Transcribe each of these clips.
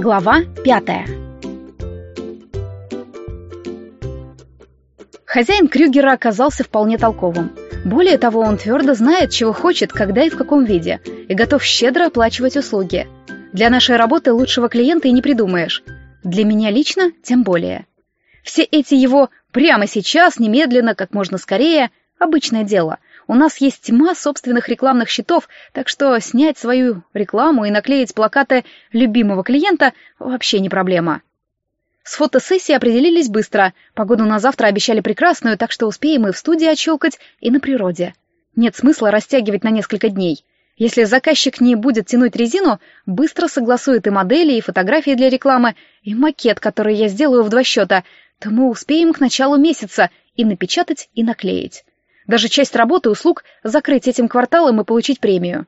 Глава пятая Хозяин Крюгера оказался вполне толковым. Более того, он твердо знает, чего хочет, когда и в каком виде, и готов щедро оплачивать услуги. Для нашей работы лучшего клиента и не придумаешь. Для меня лично тем более. Все эти его «прямо сейчас», «немедленно», «как можно скорее» — обычное дело — у нас есть тьма собственных рекламных счетов, так что снять свою рекламу и наклеить плакаты любимого клиента вообще не проблема. С фотосессией определились быстро. Погоду на завтра обещали прекрасную, так что успеем и в студии отщелкать, и на природе. Нет смысла растягивать на несколько дней. Если заказчик не будет тянуть резину, быстро согласует и модели, и фотографии для рекламы, и макет, который я сделаю в два счета, то мы успеем к началу месяца и напечатать, и наклеить. Даже часть работы и услуг закрыть этим кварталом и получить премию.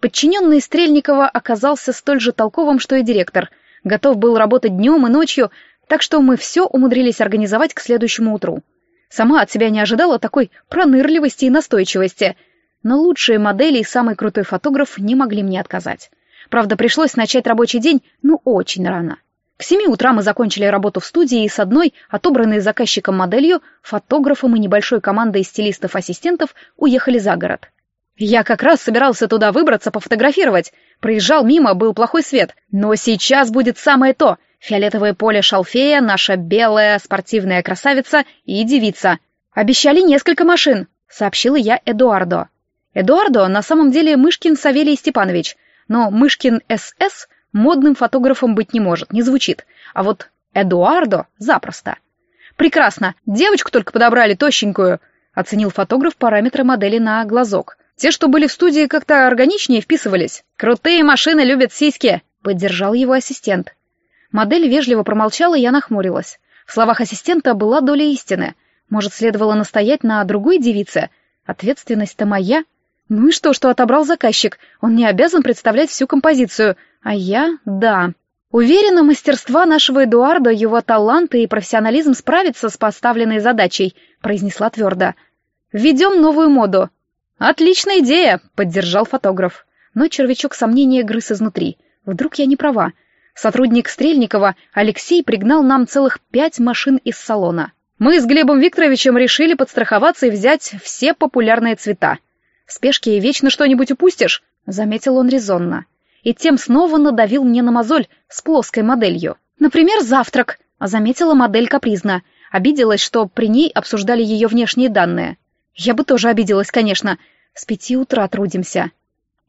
Подчиненный Стрельникова оказался столь же толковым, что и директор. Готов был работать днем и ночью, так что мы все умудрились организовать к следующему утру. Сама от себя не ожидала такой пронырливости и настойчивости, но лучшие модели и самый крутой фотограф не могли мне отказать. Правда, пришлось начать рабочий день, ну, очень рано. К семи утра мы закончили работу в студии и с одной, отобранной заказчиком моделью, фотографом и небольшой командой стилистов-ассистентов уехали за город. Я как раз собирался туда выбраться, пофотографировать. Проезжал мимо, был плохой свет. Но сейчас будет самое то. Фиолетовое поле шалфея, наша белая спортивная красавица и девица. Обещали несколько машин, сообщила я Эдуардо. Эдуардо на самом деле Мышкин Савелий Степанович, но Мышкин СС модным фотографом быть не может, не звучит. А вот Эдуардо запросто. Прекрасно, девочку только подобрали тощенькую, оценил фотограф параметры модели на глазок. Те, что были в студии, как-то органичнее вписывались. Крутые машины любят сиськи, поддержал его ассистент. Модель вежливо промолчала, я нахмурилась. В словах ассистента была доля истины. Может, следовало настоять на другой девице? Ответственность-то моя. Ну и что, что отобрал заказчик? Он не обязан представлять всю композицию — а я — да. Уверена, мастерства нашего Эдуарда, его таланты и профессионализм справятся с поставленной задачей, произнесла твердо. Введем новую моду. Отличная идея, поддержал фотограф. Но червячок сомнения грыз изнутри. Вдруг я не права. Сотрудник Стрельникова Алексей пригнал нам целых пять машин из салона. Мы с Глебом Викторовичем решили подстраховаться и взять все популярные цвета. В спешке вечно что-нибудь упустишь, заметил он резонно и тем снова надавил мне на мозоль с плоской моделью. Например, завтрак, заметила модель капризно. Обиделась, что при ней обсуждали ее внешние данные. Я бы тоже обиделась, конечно. С пяти утра трудимся.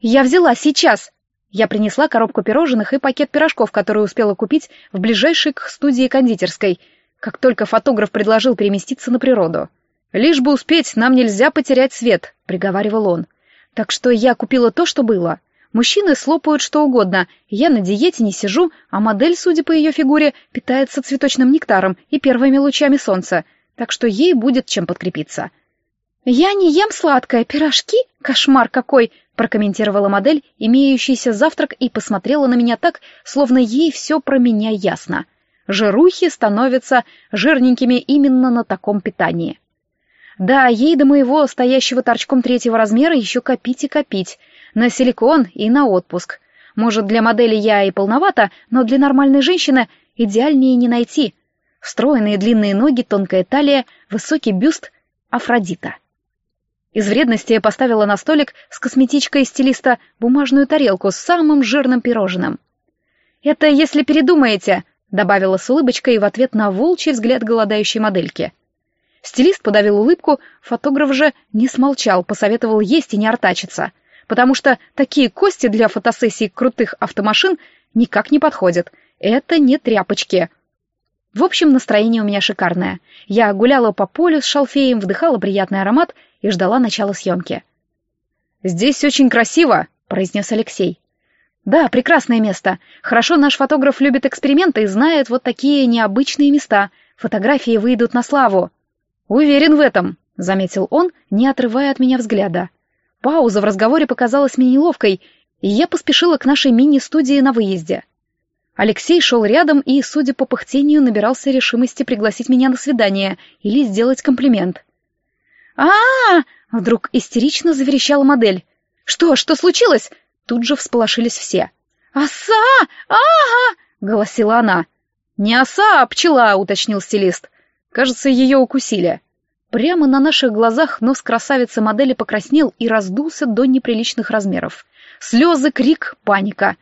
Я взяла сейчас. Я принесла коробку пирожных и пакет пирожков, которые успела купить в ближайшей к студии кондитерской, как только фотограф предложил переместиться на природу. «Лишь бы успеть, нам нельзя потерять свет», — приговаривал он. Так что я купила то, что было. Мужчины слопают что угодно, я на диете не сижу, а модель, судя по ее фигуре, питается цветочным нектаром и первыми лучами солнца, так что ей будет чем подкрепиться. «Я не ем сладкое, пирожки? Кошмар какой!» прокомментировала модель, имеющийся завтрак, и посмотрела на меня так, словно ей все про меня ясно. Жирухи становятся жирненькими именно на таком питании. Да, ей до моего стоящего торчком третьего размера еще копить и копить — на силикон и на отпуск. Может, для модели я и полновата, но для нормальной женщины идеальнее не найти. Стройные длинные ноги, тонкая талия, высокий бюст — Афродита. Из вредности я поставила на столик с косметичкой стилиста бумажную тарелку с самым жирным пирожным. «Это если передумаете», — добавила с улыбочкой в ответ на волчий взгляд голодающей модельки. Стилист подавил улыбку, фотограф же не смолчал, посоветовал есть и не артачиться — потому что такие кости для фотосессий крутых автомашин никак не подходят. Это не тряпочки. В общем, настроение у меня шикарное. Я гуляла по полю с шалфеем, вдыхала приятный аромат и ждала начала съемки. «Здесь очень красиво», — произнес Алексей. «Да, прекрасное место. Хорошо наш фотограф любит эксперименты и знает вот такие необычные места. Фотографии выйдут на славу». «Уверен в этом», — заметил он, не отрывая от меня взгляда. Пауза в разговоре показалась мне неловкой, и я поспешила к нашей мини-студии на выезде. Алексей шел рядом и, судя по пыхтению, набирался решимости пригласить меня на свидание или сделать комплимент. а, -а, -а Вдруг истерично заверещала модель. «Что? Что случилось?» Тут же всполошились все. «Оса! Ага!» голосила она. «Не оса, а пчела», — уточнил стилист. «Кажется, ее укусили». Прямо на наших глазах нос красавицы модели покраснел и раздулся до неприличных размеров. Слезы, крик, паника.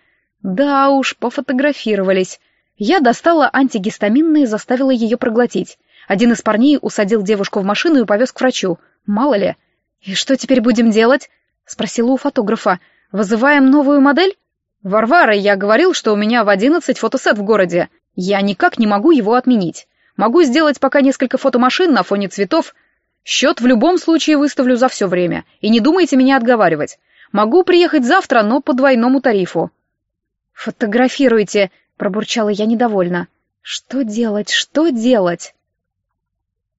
Да уж, пофотографировались. Я достала антигистаминные и заставила ее проглотить. Один из парней усадил девушку в машину и повез к врачу. Мало ли. «И что теперь будем делать?» — спросила у фотографа. «Вызываем новую модель?» «Варвара, я говорил, что у меня в одиннадцать фотосет в городе. Я никак не могу его отменить. Могу сделать пока несколько фотомашин на фоне цветов. Счет в любом случае выставлю за все время. И не думайте меня отговаривать. Могу приехать завтра, но по двойному тарифу». «Фотографируйте», — пробурчала я недовольно. «Что делать, что делать?»